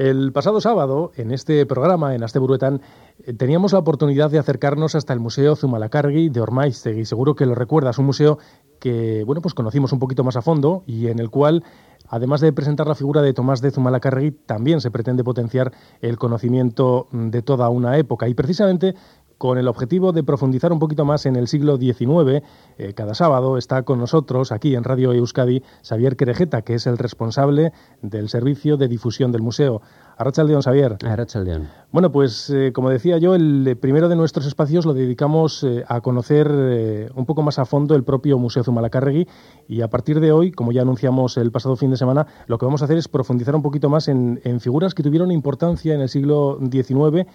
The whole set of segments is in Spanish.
El pasado sábado, en este programa, en Asteburuetan, eh, teníamos la oportunidad de acercarnos hasta el Museo Zumalacargui de Ormaiztegui. Seguro que lo recuerdas, un museo que, bueno, pues conocimos un poquito más a fondo y en el cual, además de presentar la figura de Tomás de Zumalacargui, también se pretende potenciar el conocimiento de toda una época. Y precisamente con el objetivo de profundizar un poquito más en el siglo XIX. Eh, cada sábado está con nosotros aquí en Radio Euskadi Xavier Querejeta, que es el responsable del servicio de difusión del museo. Arrachaldeón, Xavier. Arrachaldeón. Bueno, pues eh, como decía yo, el primero de nuestros espacios lo dedicamos eh, a conocer un poco más a fondo el propio Museo Zumalacárregui y a partir de hoy, como ya anunciamos el pasado fin de semana, lo que vamos a hacer es profundizar un poquito más en, en figuras que tuvieron importancia en el siglo XIX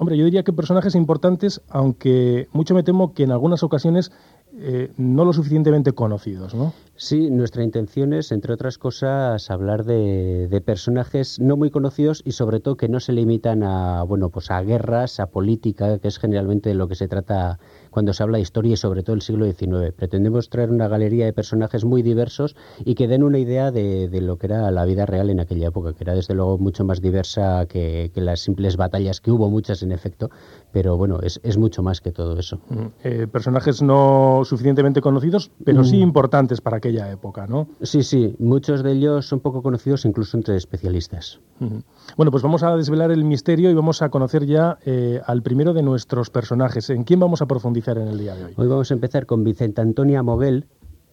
Hombre, yo diría que personajes importantes, aunque mucho me temo que en algunas ocasiones eh, no lo suficientemente conocidos, ¿no? Sí, nuestra intención es, entre otras cosas, hablar de, de, personajes no muy conocidos y sobre todo que no se limitan a, bueno, pues a guerras, a política, que es generalmente de lo que se trata cuando se habla de historia y sobre todo el siglo XIX. Pretendemos traer una galería de personajes muy diversos y que den una idea de, de lo que era la vida real en aquella época, que era desde luego mucho más diversa que, que las simples batallas, que hubo muchas en efecto, pero bueno, es, es mucho más que todo eso. Eh, personajes no suficientemente conocidos, pero sí mm. importantes para aquella época, ¿no? Sí, sí, muchos de ellos son poco conocidos incluso entre especialistas. Bueno, pues vamos a desvelar el misterio y vamos a conocer ya eh, al primero de nuestros personajes. ¿En quién vamos a profundizar hoy? Vamos a empezar con Vicente Antonia Moguel,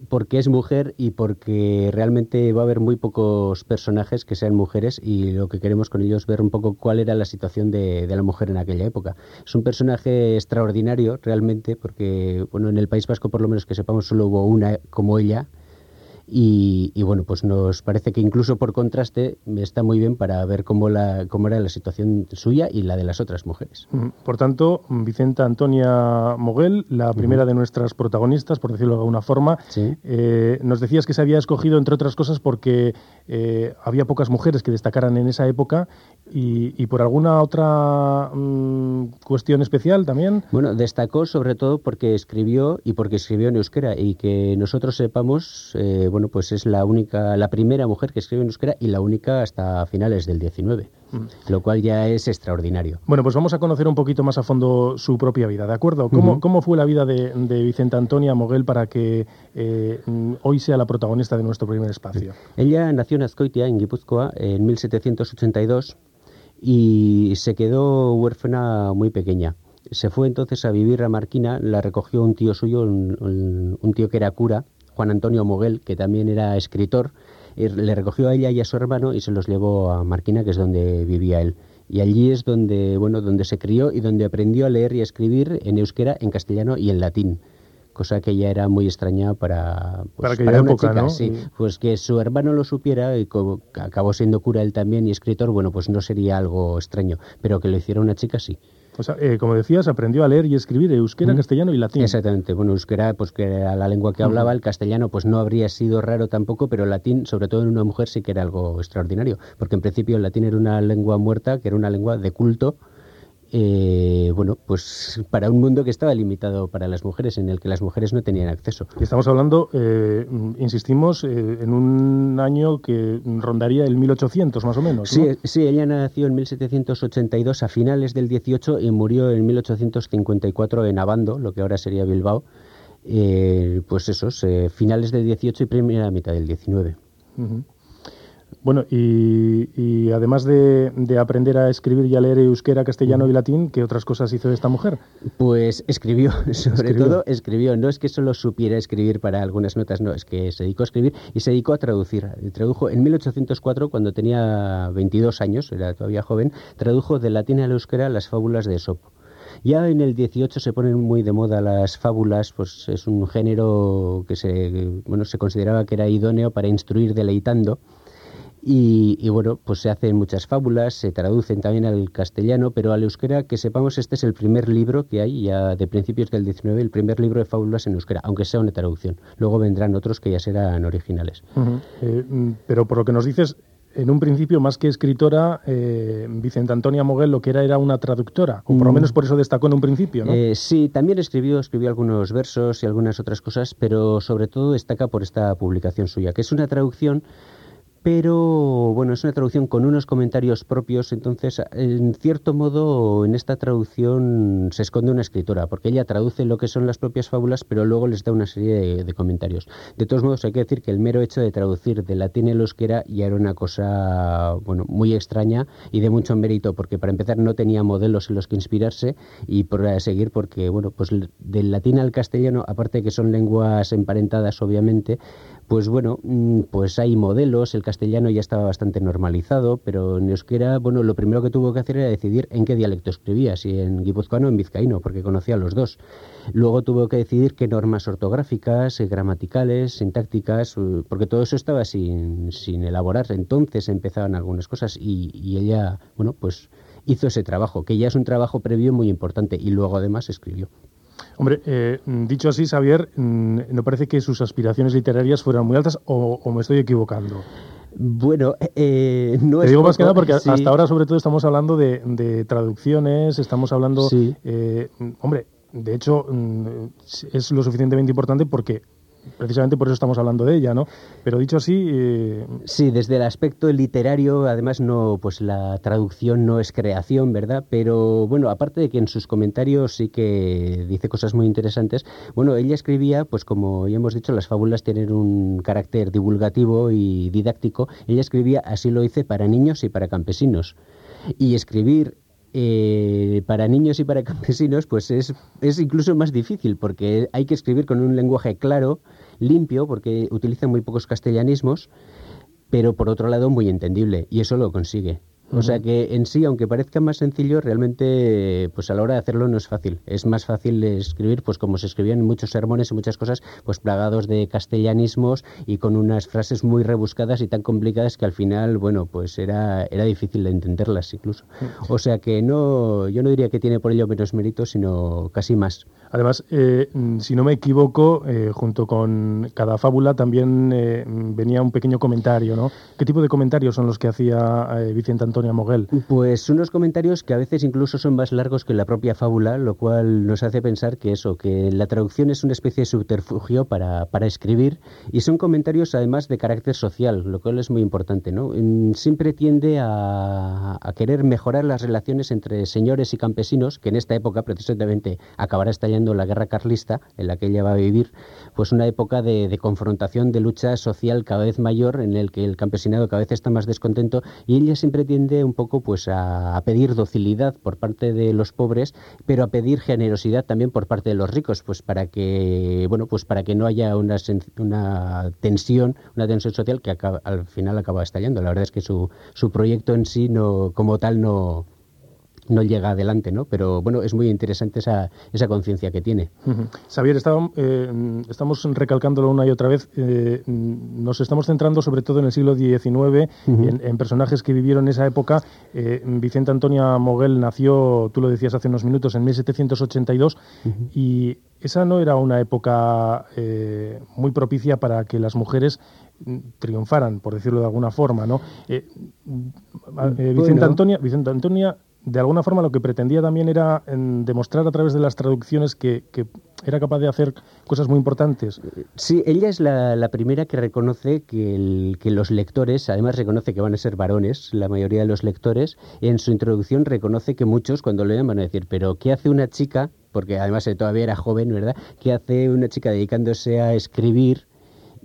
porque es mujer y porque realmente va a haber muy pocos personajes que sean mujeres y lo que queremos con ellos es ver un poco cuál era la situación de, de, la mujer en aquella época. Es un personaje extraordinario realmente porque bueno en el País Vasco por lo menos que sepamos solo hubo una como ella y, y, bueno, pues nos parece que incluso por contraste está muy bien para ver cómo, la, cómo era la situación suya y la de las otras mujeres. Por tanto, Vicenta Antonia Moguel, la primera uh -huh. de nuestras protagonistas, por decirlo de alguna forma, sí. eh, nos decías que se había escogido, entre otras cosas, porque eh, había pocas mujeres que destacaran en esa época y, y por alguna otra mmm, cuestión especial también. Bueno, destacó sobre todo porque escribió y porque escribió en euskera y que nosotros sepamos... Eh, bueno, pues es la única, la primera mujer que escribe en euskera y la única hasta finales del 19, mm. lo cual ya es extraordinario. Bueno, pues vamos a conocer un poquito más a fondo su propia vida, ¿de acuerdo? ¿Cómo, uh -huh. ¿cómo fue la vida de, de Vicenta Antonia Moguel para que eh, hoy sea la protagonista de nuestro primer espacio? Ella nació en Azcoitia, en Guipúzcoa, en 1782 y se quedó huérfana muy pequeña. Se fue entonces a vivir a Marquina, la recogió un tío suyo, un, un tío que era cura, Juan Antonio Moguel, que también era escritor, le recogió a ella y a su hermano y se los llevó a Marquina, que es donde vivía él. Y allí es donde, bueno, donde se crió y donde aprendió a leer y a escribir en euskera, en castellano y en latín cosa que ya era muy extraña para, pues, para, para una época, chica, ¿no? sí. Pues que su hermano lo supiera y como acabó siendo cura él también y escritor, bueno, pues no sería algo extraño, pero que lo hiciera una chica sí. O sea, eh, como decías, aprendió a leer y escribir euskera, mm. castellano y latín. Exactamente. Bueno, euskera, pues que era la lengua que hablaba, mm. el castellano, pues no habría sido raro tampoco, pero el latín, sobre todo en una mujer, sí que era algo extraordinario. Porque en principio el latín era una lengua muerta, que era una lengua de culto, eh, bueno, pues para un mundo que estaba limitado para las mujeres, en el que las mujeres no tenían acceso. Estamos hablando, eh, insistimos, eh, en un año que rondaría el 1800 más o menos. Sí, ¿no? sí, ella nació en 1782 a finales del 18 y murió en 1854 en Abando, lo que ahora sería Bilbao. Pues esos, finales del 18 y primera mitad del 19. Uh -huh. Bueno, y, y además de, de, aprender a escribir y a leer euskera, castellano y latín, ¿qué otras cosas hizo esta mujer? Pues escribió, sobre ¿Escribió? todo escribió. No es que solo supiera escribir para algunas notas, no, es que se dedicó a escribir y se dedicó a traducir. Tradujo en 1804, cuando tenía 22 años, era todavía joven, tradujo del latín al euskera las fábulas de Esopo. Ya en el 18 se ponen muy de moda las fábulas, pues es un género que se, bueno, se consideraba que era idóneo para instruir deleitando Y, bueno, pues se hacen muchas fábulas, se traducen también al castellano, pero al euskera, que sepamos, este es el primer libro que hay ya de principios del 19, el primer libro de fábulas en euskera, aunque sea una traducción. Luego vendrán otros que ya serán originales. Eh, mm, pero por lo que nos dices, en un principio, más que escritora, eh, Vicente Antonia Moguel lo que era era una traductora, o por lo mm. menos por eso destacó en un principio, ¿no? Eh, sí, también escribió, escribió algunos versos y algunas otras cosas, pero sobre todo destaca por esta publicación suya, que es una traducción pero bueno, es una traducción con unos comentarios propios, entonces en cierto modo en esta traducción se esconde una escritora, porque ella traduce lo que son las propias fábulas, pero luego les da una serie de, comentarios. De todos modos, hay que decir que el mero hecho de traducir de latín al euskera ya era una cosa bueno, muy extraña y de mucho mérito, porque para empezar no tenía modelos en los que inspirarse y por seguir porque bueno, pues del latín al castellano, aparte de que son lenguas emparentadas obviamente, pues bueno, mm, pues hay modelos, el castellano ya estaba bastante normalizado, pero en euskera, bueno, lo primero que tuvo que hacer era decidir en qué dialecto escribía, si en guipuzcoano o en vizcaíno, porque conocía los dos. Luego tuvo que decidir qué normas ortográficas, eh, gramaticales, sintácticas, eh, porque todo eso estaba sin, sin elaborar. Entonces empezaban algunas cosas y, y ella, bueno, pues hizo ese trabajo, que ya es un trabajo previo muy importante y luego además escribió. Hombre, eh, dicho así, Xavier, mm, ¿no parece que sus aspiraciones literarias fueran muy altas o, me estoy equivocando? Bueno, eh, no Te digo más que nada porque hasta ahora sobre todo estamos hablando de, traducciones, estamos hablando... Eh, hombre, de hecho mm, es lo suficientemente importante porque precisamente por eso estamos hablando de ella, ¿no? Pero dicho así... Eh, sí, desde el aspecto literario, además no, pues la traducción no es creación, ¿verdad? Pero bueno, aparte de que en sus comentarios sí que dice cosas muy interesantes, bueno, ella escribía, pues como ya hemos dicho, las fábulas tienen un carácter divulgativo y didáctico, ella escribía, así lo hice, para niños y para campesinos. Y escribir eh, para niños y para campesinos, pues es, es incluso más difícil, porque hay que escribir con un lenguaje claro, limpio, porque utiliza muy pocos castellanismos, pero por otro lado muy entendible, y eso lo consigue. O sea que en sí, aunque parezca más sencillo, realmente pues a la hora de hacerlo no es fácil. Es más fácil escribir, pues como se escribían muchos sermones y muchas cosas, pues plagados de castellanismos y con unas frases muy rebuscadas y tan complicadas que al final, bueno, pues era, era difícil de entenderlas incluso. O sea que no, yo no diría que tiene por ello menos mérito, sino casi más. Además, eh, si no me equivoco, eh, junto con cada fábula también eh, venía un pequeño comentario, ¿no? ¿Qué tipo de comentarios son los que hacía Vicente Antonio Moguel? Pues unos comentarios que a veces incluso son más largos que la propia fábula, lo cual nos hace pensar que eso, que la traducción es una especie de subterfugio para, para escribir y son comentarios además de carácter social, lo cual es muy importante, ¿no? Siempre tiende a, a querer mejorar las relaciones entre señores y campesinos, que en esta época precisamente acabará estallando la guerra carlista, en la que ella va a vivir, pues una época de, confrontación, de lucha social cada vez mayor, en el que el campesinado cada vez está más descontento, y ella siempre tiende un poco pues a, pedir docilidad por parte de los pobres, pero a pedir generosidad también por parte de los ricos, pues para que, bueno, pues para que no haya una, una tensión, una tensión social que al final acaba estallando. La verdad es que su, su proyecto en sí no, como tal no, no llega adelante, ¿no? Pero bueno, es muy interesante esa, esa conciencia que tiene. Xavier, eh, estamos recalcándolo una y otra vez. Eh, nos estamos centrando sobre todo en el siglo XIX, en, personajes que vivieron esa época. Eh, Vicente Antonia Moguel nació, tú lo decías hace unos minutos, en 1782 y esa no era una época muy propicia para que las mujeres triunfaran, por decirlo de alguna forma, ¿no? Vicente, Antonia, Vicente Antonia de alguna forma lo que pretendía también era demostrar a través de las traducciones que, era capaz de hacer cosas muy importantes. Sí, ella es la, primera que reconoce que, que, los lectores, además reconoce que van a ser varones, la mayoría de los lectores, en su introducción reconoce que muchos cuando leen van a decir, pero ¿qué hace una chica? Porque además todavía era joven, ¿verdad? ¿Qué hace una chica dedicándose a escribir?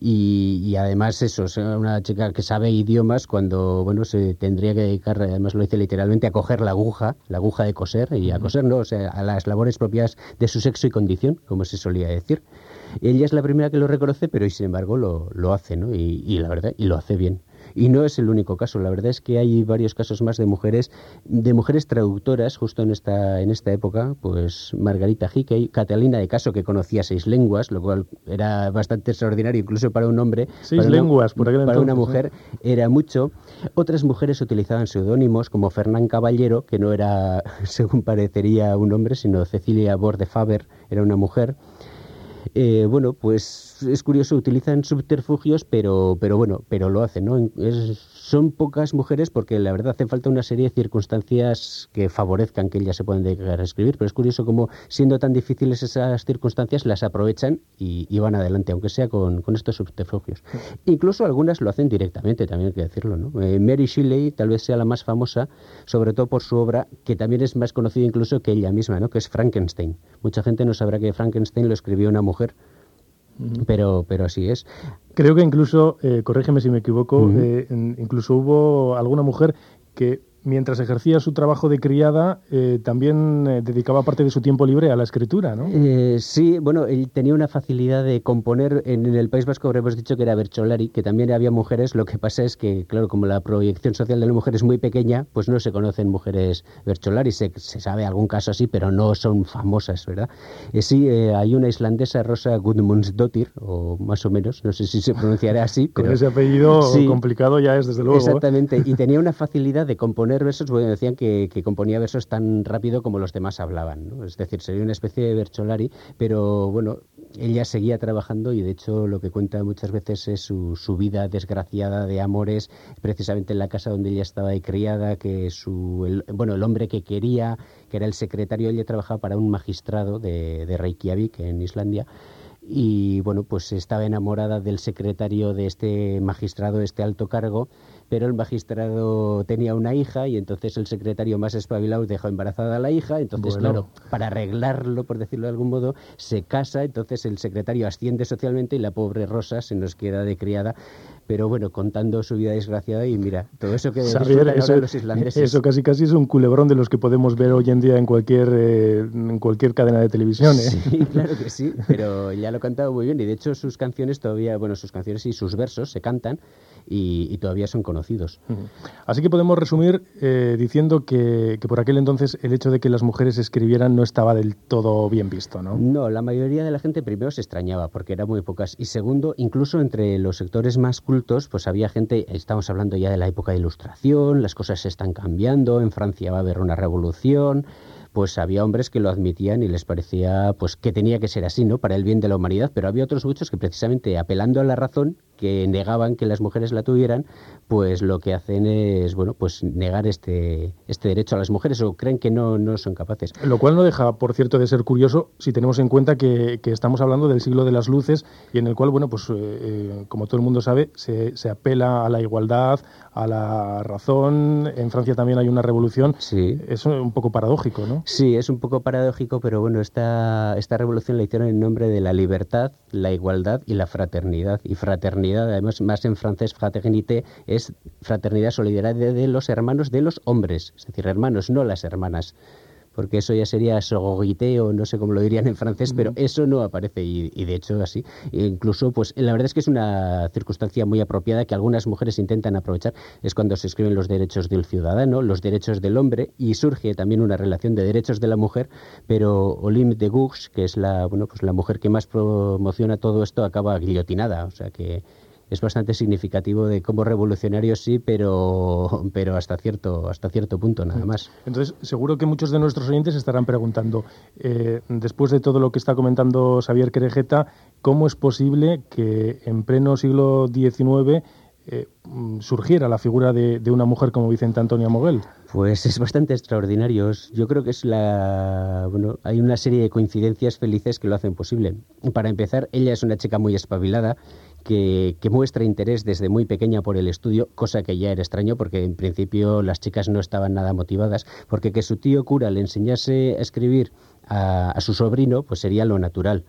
Y, además eso, es una chica que sabe idiomas cuando, bueno, se tendría que dedicar, además lo dice literalmente, a coger la aguja, la aguja de coser, y a coser, no, o sea, a las labores propias de su sexo y condición, como se solía decir. Ella es la primera que lo reconoce, pero y sin embargo lo, lo hace, ¿no? Y, y la verdad, y lo hace bien. Y no es el único caso, la verdad es que hay varios casos más de mujeres, de mujeres traductoras justo en esta, en esta época, pues Margarita Hickey, Catalina de Caso, que conocía seis lenguas, lo cual era bastante extraordinario incluso para un hombre. Seis lenguas, por Para una mujer era mucho. Otras mujeres utilizaban seudónimos como Fernán Caballero, que no era, según parecería, un hombre, sino Cecilia Borde Faber, era una mujer. Eh, bueno, pues es curioso, utilizan subterfugios, pero, pero bueno, pero lo hacen, ¿no? Es, son pocas mujeres porque la verdad hace falta una serie de circunstancias que favorezcan que ellas se puedan dedicar a escribir, pero es curioso cómo siendo tan difíciles esas circunstancias las aprovechan y, van adelante, aunque sea con, estos subterfugios. Incluso algunas lo hacen directamente, también hay que decirlo, ¿no? Eh, Mary Shelley tal vez sea la más famosa, sobre todo por su obra, que también es más conocida incluso que ella misma, ¿no? Que es Frankenstein. Mucha gente no sabrá que Frankenstein lo escribió una mujer pero, pero así es. Creo que incluso, eh, corrígeme si me equivoco, eh, incluso hubo alguna mujer que mientras ejercía su trabajo de criada, eh, también eh, dedicaba parte de su tiempo libre a la escritura, ¿no? Eh, sí, bueno, él tenía una facilidad de componer. En, el País Vasco hemos dicho que era Bercholari, que también había mujeres. Lo que pasa es que, claro, como la proyección social de la mujer es muy pequeña, pues no se conocen mujeres Bercholari. Se, se sabe algún caso así, pero no son famosas, ¿verdad? sí, hay una islandesa, Rosa Gudmundsdottir, o más o menos, no sé si se pronunciará así. Con ese apellido complicado ya es, desde luego. Exactamente, y tenía una facilidad de componer versos, bueno, decían que, componía versos tan rápido como los demás hablaban, ¿no? Es decir, sería una especie de Bercholari, pero bueno, ella seguía trabajando y de hecho lo que cuenta muchas veces es su, su vida desgraciada de amores, precisamente en la casa donde ella estaba criada, que su, bueno, el hombre que quería, que era el secretario, ella trabajaba para un magistrado de, de Reykjavik, en Islandia, y bueno, pues estaba enamorada del secretario de este magistrado, este alto cargo, pero el magistrado tenía una hija y entonces el secretario más espabilado dejó embarazada a la hija, entonces claro, para arreglarlo, por decirlo de algún modo, se casa, entonces el secretario asciende socialmente y la pobre Rosa se nos queda de criada pero bueno, contando su vida desgraciada y mira, todo eso que eso, los islandeses. Eso casi casi es un culebrón de los que podemos ver hoy en día en cualquier eh, en cualquier cadena de televisión. ¿eh? Sí, claro que sí, pero ya lo ha cantado muy bien y de hecho sus canciones todavía, bueno, sus canciones y sus versos se cantan y, todavía son conocidos. Así que podemos resumir eh, diciendo que, que, por aquel entonces el hecho de que las mujeres escribieran no estaba del todo bien visto, ¿no? No, la mayoría de la gente primero se extrañaba porque eran muy pocas y segundo, incluso entre los sectores más pues había gente, estamos hablando ya de la época de ilustración, las cosas se están cambiando, en Francia va a haber una revolución, pues había hombres que lo admitían y les parecía pues que tenía que ser así, ¿no? Para el bien de la humanidad, pero había otros muchos que precisamente apelando a la razón que negaban que las mujeres la tuvieran, pues lo que hacen es, bueno, pues negar este, este derecho a las mujeres o creen que no, no son capaces. Lo cual no deja, por cierto, de ser curioso si tenemos en cuenta que, estamos hablando del siglo de las luces y en el cual, bueno, pues eh, eh, como todo el mundo sabe, se, se, apela a la igualdad, a la razón. En Francia también hay una revolución. Sí. Es un poco paradójico, ¿no? Sí, es un poco paradójico, pero bueno, esta, esta revolución la hicieron en nombre de la libertad, la igualdad y la fraternidad. Y fraternidad además más en francés fraternité, es fraternidad, solidaridad de los hermanos de los hombres, es decir, hermanos, no las hermanas porque eso ya sería sororité o no sé cómo lo dirían en francés, pero eso no aparece y, de hecho así. E incluso, pues la verdad es que es una circunstancia muy apropiada que algunas mujeres intentan aprovechar, es cuando se escriben los derechos del ciudadano, los derechos del hombre y surge también una relación de derechos de la mujer, pero Olympe de Gouges, que es la, bueno, pues la mujer que más promociona todo esto, acaba guillotinada, o sea que es bastante significativo de cómo revolucionario sí, pero, pero hasta, cierto, hasta cierto punto nada más. Entonces, seguro que muchos de nuestros oyentes estarán preguntando, eh, después de todo lo que está comentando Xavier Querejeta, ¿cómo es posible que en pleno siglo XIX eh, surgiera la figura de, de, una mujer como Vicente Antonia Moguel? Pues es bastante extraordinario. Yo creo que es la. Bueno, hay una serie de coincidencias felices que lo hacen posible. Para empezar, ella es una chica muy espabilada que, muestra interés desde muy pequeña por el estudio, cosa que ya era extraño porque en principio las chicas no estaban nada motivadas, porque que su tío cura le enseñase a escribir a, a su sobrino, pues sería lo natural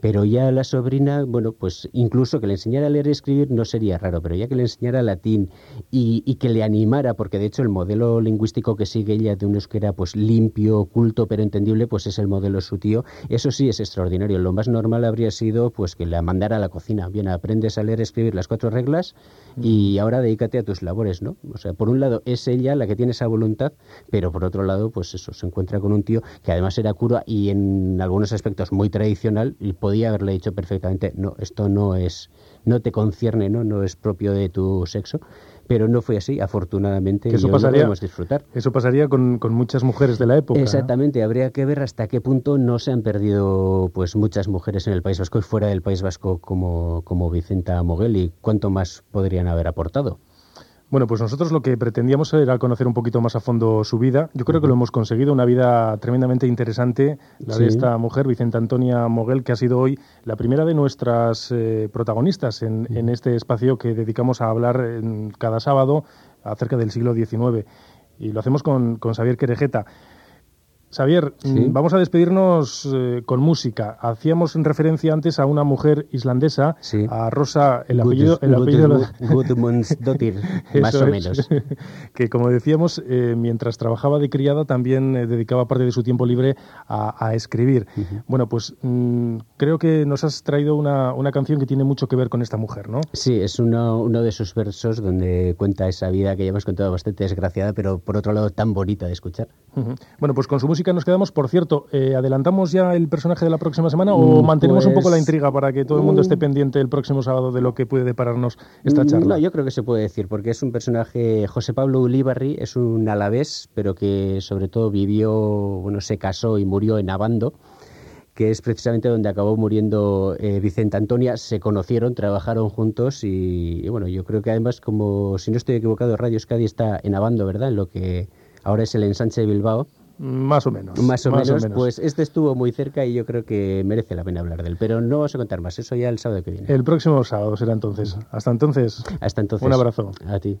Pero ya la sobrina, bueno, pues incluso que le enseñara a leer y escribir no sería raro, pero ya que le enseñara latín y, que le animara, porque de hecho el modelo lingüístico que sigue ella de un euskera pues limpio, culto, pero entendible, pues es el modelo de su tío, eso sí es extraordinario. Lo más normal habría sido pues que la mandara a la cocina. Bien, aprendes a leer y escribir las cuatro reglas y ahora dedícate a tus labores, ¿no? O sea, por un lado es ella la que tiene esa voluntad, pero por otro lado, pues eso, se encuentra con un tío que además era cura y en algunos aspectos muy tradicional y podía haberle dicho perfectamente, no, esto no es, no te concierne, no, no es propio de tu sexo pero no fue así, afortunadamente, eso y pasaría, disfrutar. Eso pasaría con, con, muchas mujeres de la época. Exactamente, habría que ver hasta qué punto no se han perdido pues muchas mujeres en el País Vasco y fuera del País Vasco como, como Vicenta Moguel y cuánto más podrían haber aportado. Bueno, pues nosotros lo que pretendíamos era conocer un poquito más a fondo su vida. Yo creo que lo hemos conseguido, una vida tremendamente interesante, la de esta mujer, Vicenta Antonia Moguel, que ha sido hoy la primera de nuestras eh, protagonistas en, en, este espacio que dedicamos a hablar en cada sábado acerca del siglo XIX. Y lo hacemos con, con Xavier Querejeta. Xavier, mm, vamos a despedirnos eh, con música. Hacíamos referencia antes a una mujer islandesa, a Rosa, el apellido, el apellido más o menos. que como decíamos, eh, mientras trabajaba de criada también eh, dedicaba parte de su tiempo libre a, escribir. Bueno, pues mm, creo que nos has traído una, una, canción que tiene mucho que ver con esta mujer, ¿no? Sí, es uno, uno de sus versos donde cuenta esa vida que ya hemos contado bastante desgraciada, pero por otro lado tan bonita de escuchar. Bueno, pues con su música que nos quedamos. Por cierto, eh, ¿adelantamos ya el personaje de la próxima semana o mm, mantenemos un poco la pues, intriga para que todo el mundo esté mm. pendiente el próximo sábado de lo que puede depararnos esta mm, charla? No, yo creo que se puede decir, porque es un personaje, José Pablo Ulibarri, es un alavés, pero que sobre todo vivió, bueno, se casó y murió en Abando que es precisamente donde acabó muriendo eh, Vicente Antonia. Se conocieron, trabajaron juntos y, bueno, yo creo que además, como si no estoy equivocado, Radio Euskadi está en Abando, ¿verdad? En lo que ahora es el ensanche de Bilbao. Más o menos. Más o, menos, Pues este estuvo muy cerca y yo creo que merece la pena hablar de él. Pero no vamos a contar más, eso ya el sábado que viene. El próximo sábado será entonces. Hasta entonces. Hasta entonces. Un abrazo. A ti.